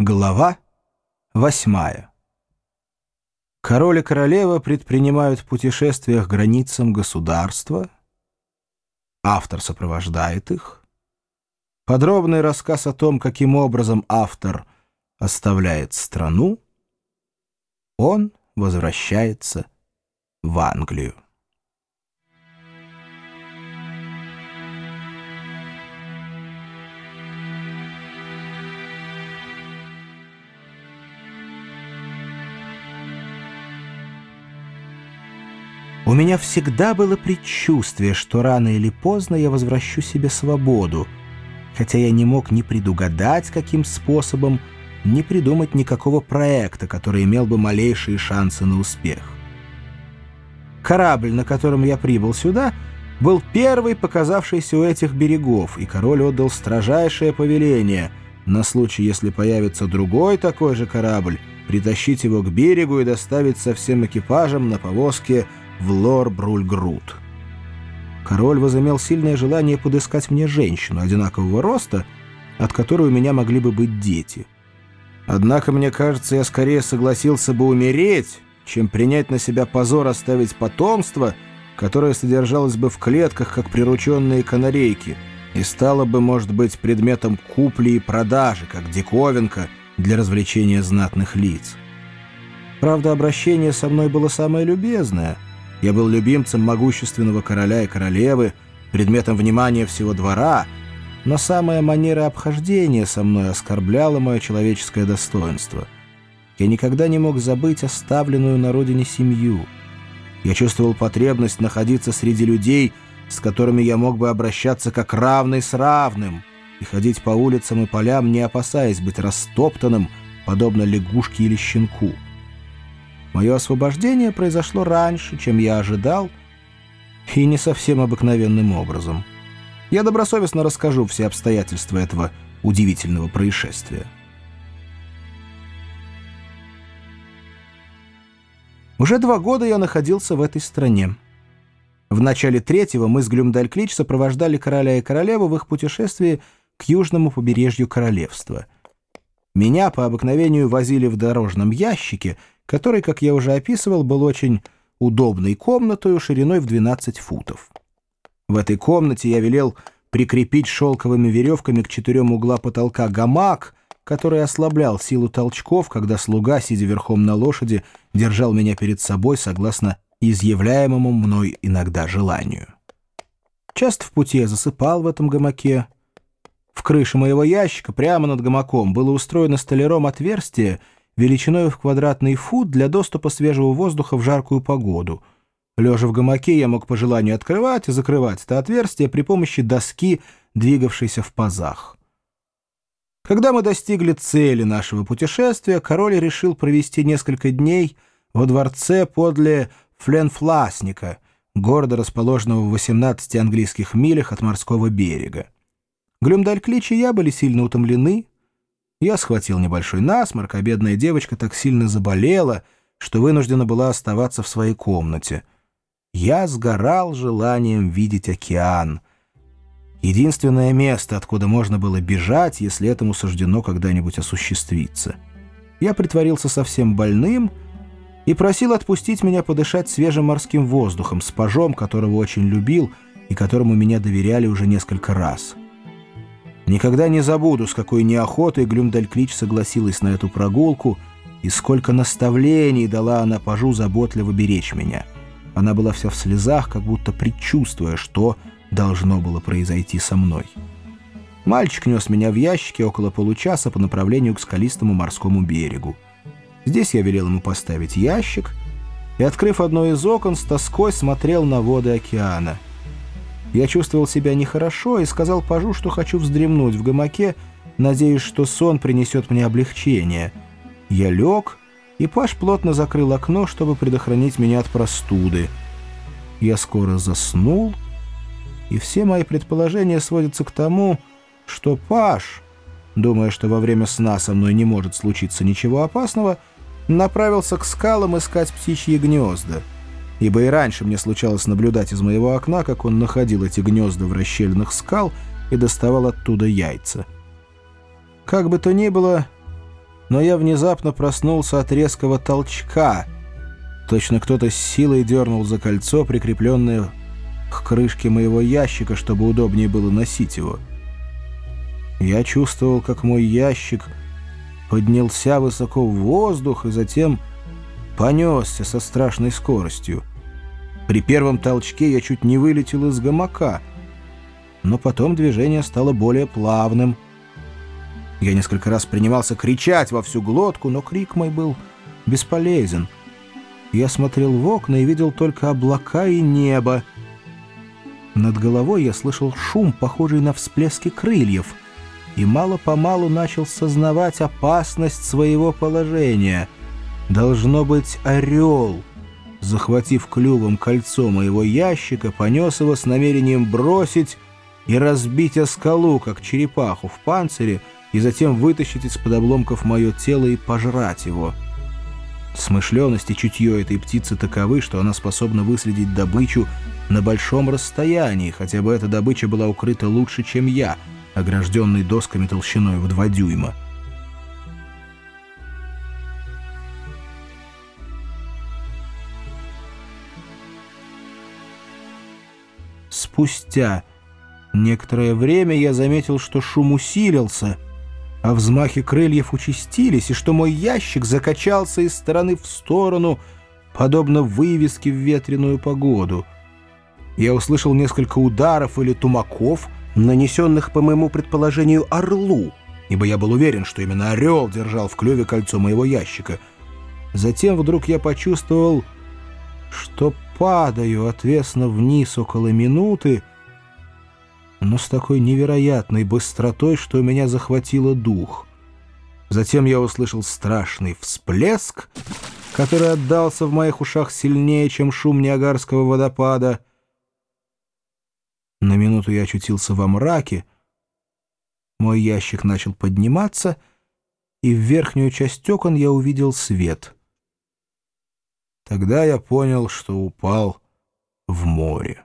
Глава восьмая. Король и королева предпринимают путешествия к границам государства. Автор сопровождает их. Подробный рассказ о том, каким образом автор оставляет страну. Он возвращается в Англию. У меня всегда было предчувствие, что рано или поздно я возвращу себе свободу, хотя я не мог ни предугадать, каким способом, ни придумать никакого проекта, который имел бы малейшие шансы на успех. Корабль, на котором я прибыл сюда, был первый показавшийся у этих берегов, и король отдал строжайшее повеление на случай, если появится другой такой же корабль, притащить его к берегу и доставить со всем экипажем на повозке в Лор-Бруль-Груд. Король возымел сильное желание подыскать мне женщину одинакового роста, от которой у меня могли бы быть дети. Однако, мне кажется, я скорее согласился бы умереть, чем принять на себя позор оставить потомство, которое содержалось бы в клетках, как прирученные канарейки, и стало бы, может быть, предметом купли и продажи, как диковинка для развлечения знатных лиц. Правда, обращение со мной было самое любезное — я был любимцем могущественного короля и королевы, предметом внимания всего двора, но самая манера обхождения со мной оскорбляла мое человеческое достоинство. Я никогда не мог забыть оставленную на родине семью. Я чувствовал потребность находиться среди людей, с которыми я мог бы обращаться как равный с равным, и ходить по улицам и полям, не опасаясь быть растоптанным, подобно лягушке или щенку. Мое освобождение произошло раньше, чем я ожидал, и не совсем обыкновенным образом. Я добросовестно расскажу все обстоятельства этого удивительного происшествия. Уже два года я находился в этой стране. В начале третьего мы с Глюмдальклич сопровождали короля и королеву в их путешествии к южному побережью королевства. Меня по обыкновению возили в дорожном ящике — который, как я уже описывал, был очень удобной комнатой шириной в 12 футов. В этой комнате я велел прикрепить шелковыми веревками к четырем угла потолка гамак, который ослаблял силу толчков, когда слуга, сидя верхом на лошади, держал меня перед собой согласно изъявляемому мной иногда желанию. Часто в пути я засыпал в этом гамаке. В крыше моего ящика, прямо над гамаком, было устроено столяром отверстие, величиной в квадратный фут для доступа свежего воздуха в жаркую погоду. Лежа в гамаке, я мог по желанию открывать и закрывать это отверстие при помощи доски, двигавшейся в пазах. Когда мы достигли цели нашего путешествия, король решил провести несколько дней во дворце подле Фленфласника, города, расположенного в 18 английских милях от морского берега. Глюмдаль-Клич и я были сильно утомлены, я схватил небольшой насморк, а бедная девочка так сильно заболела, что вынуждена была оставаться в своей комнате. Я сгорал желанием видеть океан. Единственное место, откуда можно было бежать, если этому суждено когда-нибудь осуществиться. Я притворился совсем больным и просил отпустить меня подышать свежим морским воздухом с пажом, которого очень любил и которому меня доверяли уже несколько раз. Никогда не забуду, с какой неохотой Глюмдальклич согласилась на эту прогулку и сколько наставлений дала она пажу заботливо беречь меня. Она была вся в слезах, как будто предчувствуя, что должно было произойти со мной. Мальчик нес меня в ящике около получаса по направлению к скалистому морскому берегу. Здесь я велел ему поставить ящик и, открыв одно из окон, с тоской смотрел на воды океана — я чувствовал себя нехорошо и сказал Пажу, что хочу вздремнуть в гамаке, надеясь, что сон принесет мне облегчение. Я лег, и Паш плотно закрыл окно, чтобы предохранить меня от простуды. Я скоро заснул, и все мои предположения сводятся к тому, что Паш, думая, что во время сна со мной не может случиться ничего опасного, направился к скалам искать птичьи гнезда ибо и раньше мне случалось наблюдать из моего окна, как он находил эти гнезда в расщельных скал и доставал оттуда яйца. Как бы то ни было, но я внезапно проснулся от резкого толчка. Точно кто-то с силой дернул за кольцо, прикрепленное к крышке моего ящика, чтобы удобнее было носить его. Я чувствовал, как мой ящик поднялся высоко в воздух и затем понесся со страшной скоростью. При первом толчке я чуть не вылетел из гамака, но потом движение стало более плавным. Я несколько раз принимался кричать во всю глотку, но крик мой был бесполезен. Я смотрел в окна и видел только облака и небо. Над головой я слышал шум, похожий на всплески крыльев — и мало-помалу начал сознавать опасность своего положения. Должно быть орел, захватив клювом кольцо моего ящика, понес его с намерением бросить и разбить о скалу, как черепаху в панцире, и затем вытащить из-под обломков мое тело и пожрать его. Смышленность и чутье этой птицы таковы, что она способна выследить добычу на большом расстоянии, хотя бы эта добыча была укрыта лучше, чем я — огражденный досками толщиной в два дюйма. Спустя некоторое время я заметил, что шум усилился, а взмахи крыльев участились, и что мой ящик закачался из стороны в сторону, подобно вывеске в ветреную погоду. Я услышал несколько ударов или тумаков — нанесенных, по моему предположению, орлу, ибо я был уверен, что именно орел держал в клюве кольцо моего ящика. Затем вдруг я почувствовал, что падаю отвесно вниз около минуты, но с такой невероятной быстротой, что у меня захватило дух. Затем я услышал страшный всплеск, который отдался в моих ушах сильнее, чем шум Ниагарского водопада — на минуту я очутился во мраке. Мой ящик начал подниматься, и в верхнюю часть окон я увидел свет. Тогда я понял, что упал в море.